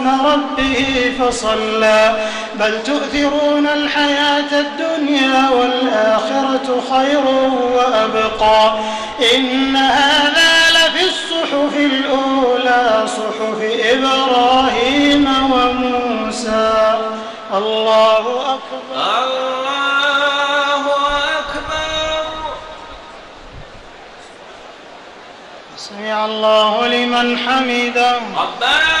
اسم ربه فصلى. بل تؤثرون الحياة الدنيا والآخرة خير وأبقى. إن هذا لفي الصحف الأولى صحف إبراهيم وموسى. الله أكبر. الله أكبر. سمع الله لمن حمده. ربنا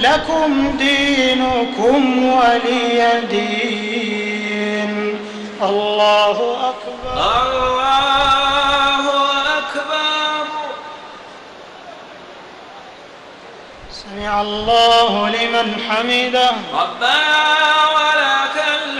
لكم دينكم ولي دين. الله أكبر. الله أكبر. سمع الله لمن حمده. ربنا ولك الحمد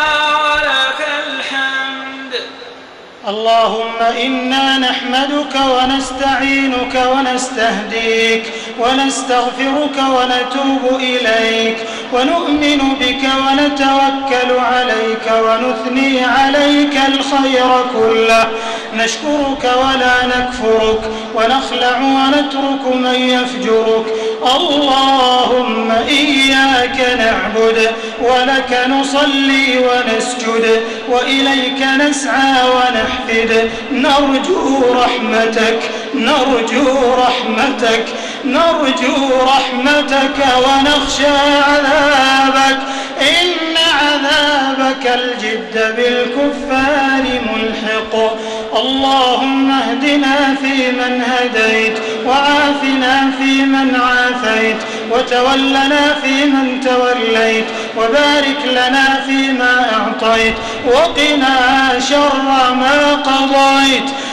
اللهم إنا نحمدك ونستعينك ونستهديك ونستغفرك ونتوب إليك ونؤمن بك ونتوكل عليك ونثني عليك الخير كله. نشكرك ولا نكفرك ونخلع ونترك من يفجرك. اللهم إياك نعبد ولك نصلي ونسجد وإليك نسعى ونحفد. نرجو رحمتك نرجو رحمتك نرجو رحمتك ونخشى عذابك. إن عذابك الجد بالكفار ملحق. اللهم اهدنا فيمن هديت وعافنا فيمن عافيت وتولنا فيمن توليت وبارك لنا فيما أعطيت وقنا شر ما قضيت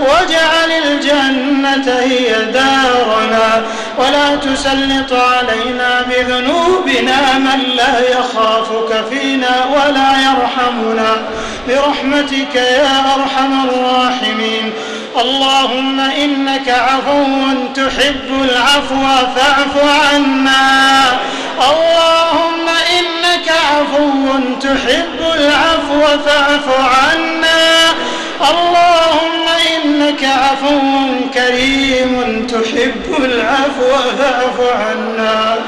واجعل الجنة هي دارنا ولا تسلط علينا بذنوبنا من لا يخافك فينا ولا يرحمنا. برحمتك يا أرحم الراحمين. اللهم إنك عفو تحب العفو فاعف عنا. اللهم إنك عفو تحب العفو فاعف عنا عفو كريم تحب العفو فاعف عنا.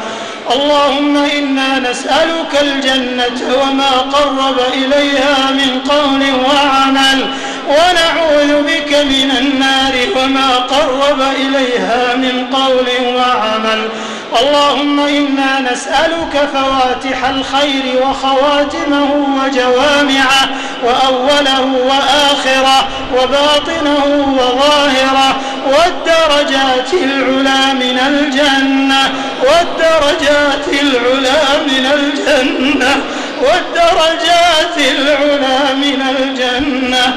اللهم إنا نسألك الجنة وما قرب إليها من قول وعمل ونعوذ بك من النار وما قرب إليها من قول وعمل. اللهم إنا نسألك فواتح الخير وخواتمه وجوامعه وأوله وآخره وباطنه وظاهره والدرجات العلى من الجنة والدرجات العلى من الجنة والدرجات العلى من الجنة.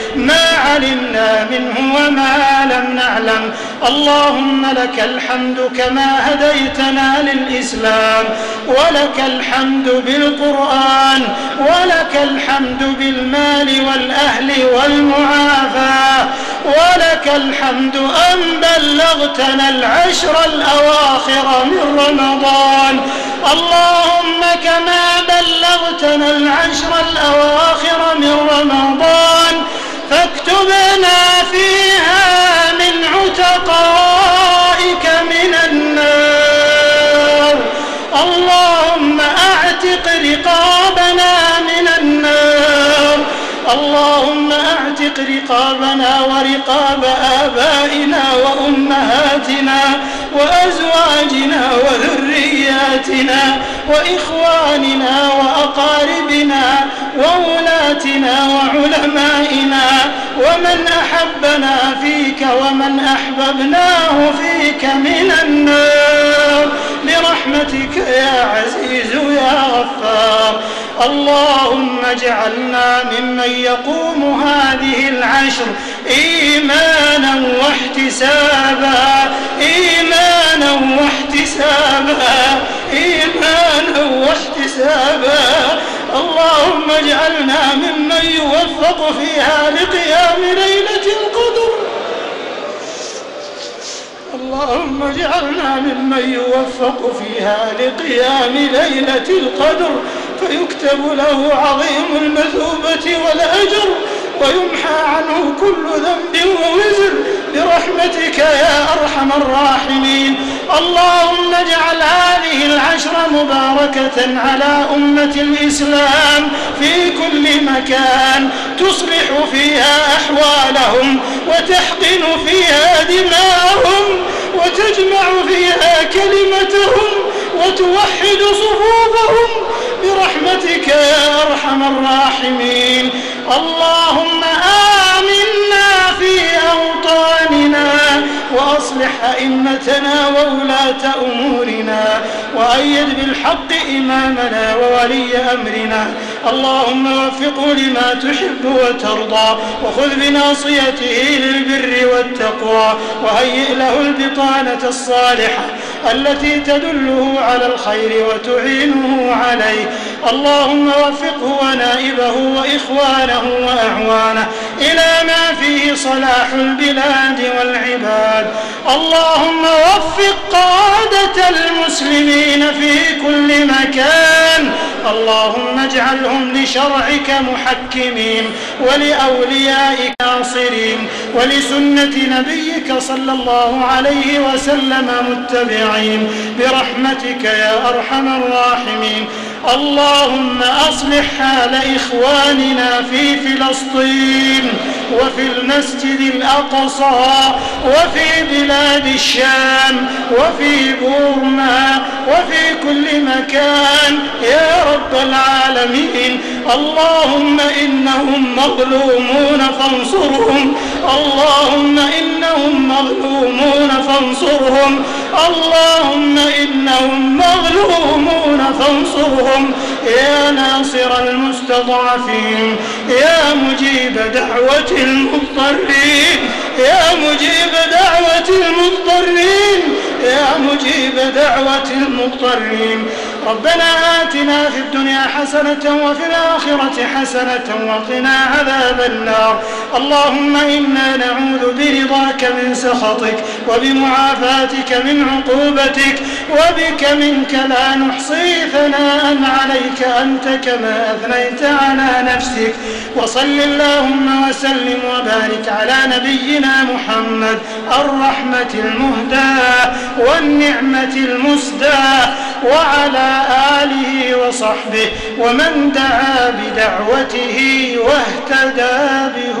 ما علمنا منه وما لم نعلم. اللهم لك الحمد كما هديتنا للإسلام ولك الحمد بالقرآن ولك الحمد بالمال والأهل والمعافاة ولك الحمد أن بلغتنا العشر الأواخر من رمضان. اللهم كما بلغتنا العشر الأواخر من رمضان رقابنا ورقاب آبائنا وأمهاتنا وأزواجنا وذرياتنا وإخواننا وأقاربنا وولاتنا وعلمائنا ومن أحبنا فيك ومن أحببناه فيك من النار. برحمتك يا عزيز يا غفار. اللهم اجعلنا ممن يقوم هذه العشر إيمانا واحتسابا إيمانا واحتسابا إيمانا واحتسابا. اللهم اجعلنا ممن يوفق فيها لقيام ليلة القدر. اللهم اجعلنا ممن يوفق فيها لقيام ليلة القدر. فيكتب له عظيم المثوبة والأجر ويمحى عنه كل ذنب ووزر برحمتك يا أرحم الراحمين. اللهم اجعل هذه العشر مباركة على أمة الإسلام في كل مكان تصلح فيها أحوالهم وتحقن فيها دماءهم وتجمع فيها كلمتهم وتوحد صفوفهم برحمتك يا أرحم الراحمين. اللهم آمنا في أوطاننا وأصلح أئمتنا وولاة أمورنا وأيد بالحق إمامنا وولي أمرنا. اللهم وفقه لما تحب وترضى وخذ بناصيته للبر والتقوى وهيئ له البطانة الصالحة التي تدله على الخير وتعينه عليه. اللهم وفقه ونائبه وإخوانه وأعوانه. إلى ما فيه صلاح البلاد والعباد. اللهم وفق قادة المسلمين في كل مكان. اللهم اجعلهم لشرعك محكمين ولأوليائك ناصرين ولسنة نبيك صلى الله عليه وسلم متبعين. برحمتك يا أرحم الراحمين. اللهم أصلح حال إخواننا في فلسطين. وفي المسجد الأقصى وفي بلاد الشام وفي بورما وفي كل مكان. يا رب العالمين اللهم إنهم مظلومون فانصرهم. اللهم إنهم مظلومون فانصرهم. اللهم إنهم مظلومون فانصرهم. يا ناصر المستضعفين يا مجيب دعوة المضطرين يا مجيب دعوة المضطرين يا مجيب دعوة المضطرين. ربنا آتنا في الدنيا حسنة وفي الآخرة حسنة وقنا عذاب النار. اللهم إنا نعوذ برضاك من سخطك وبمعافاتك من عقوبتك وبك منك لا نحصي ثناء عليك أنت كما أثنيت على نفسك. وصل اللهم وسلم وبارك على نبينا محمد الرحمة المهداة والنعمة المسداة وعلى آله وصحبه ومن دعا بدعوته واهتدى بهداه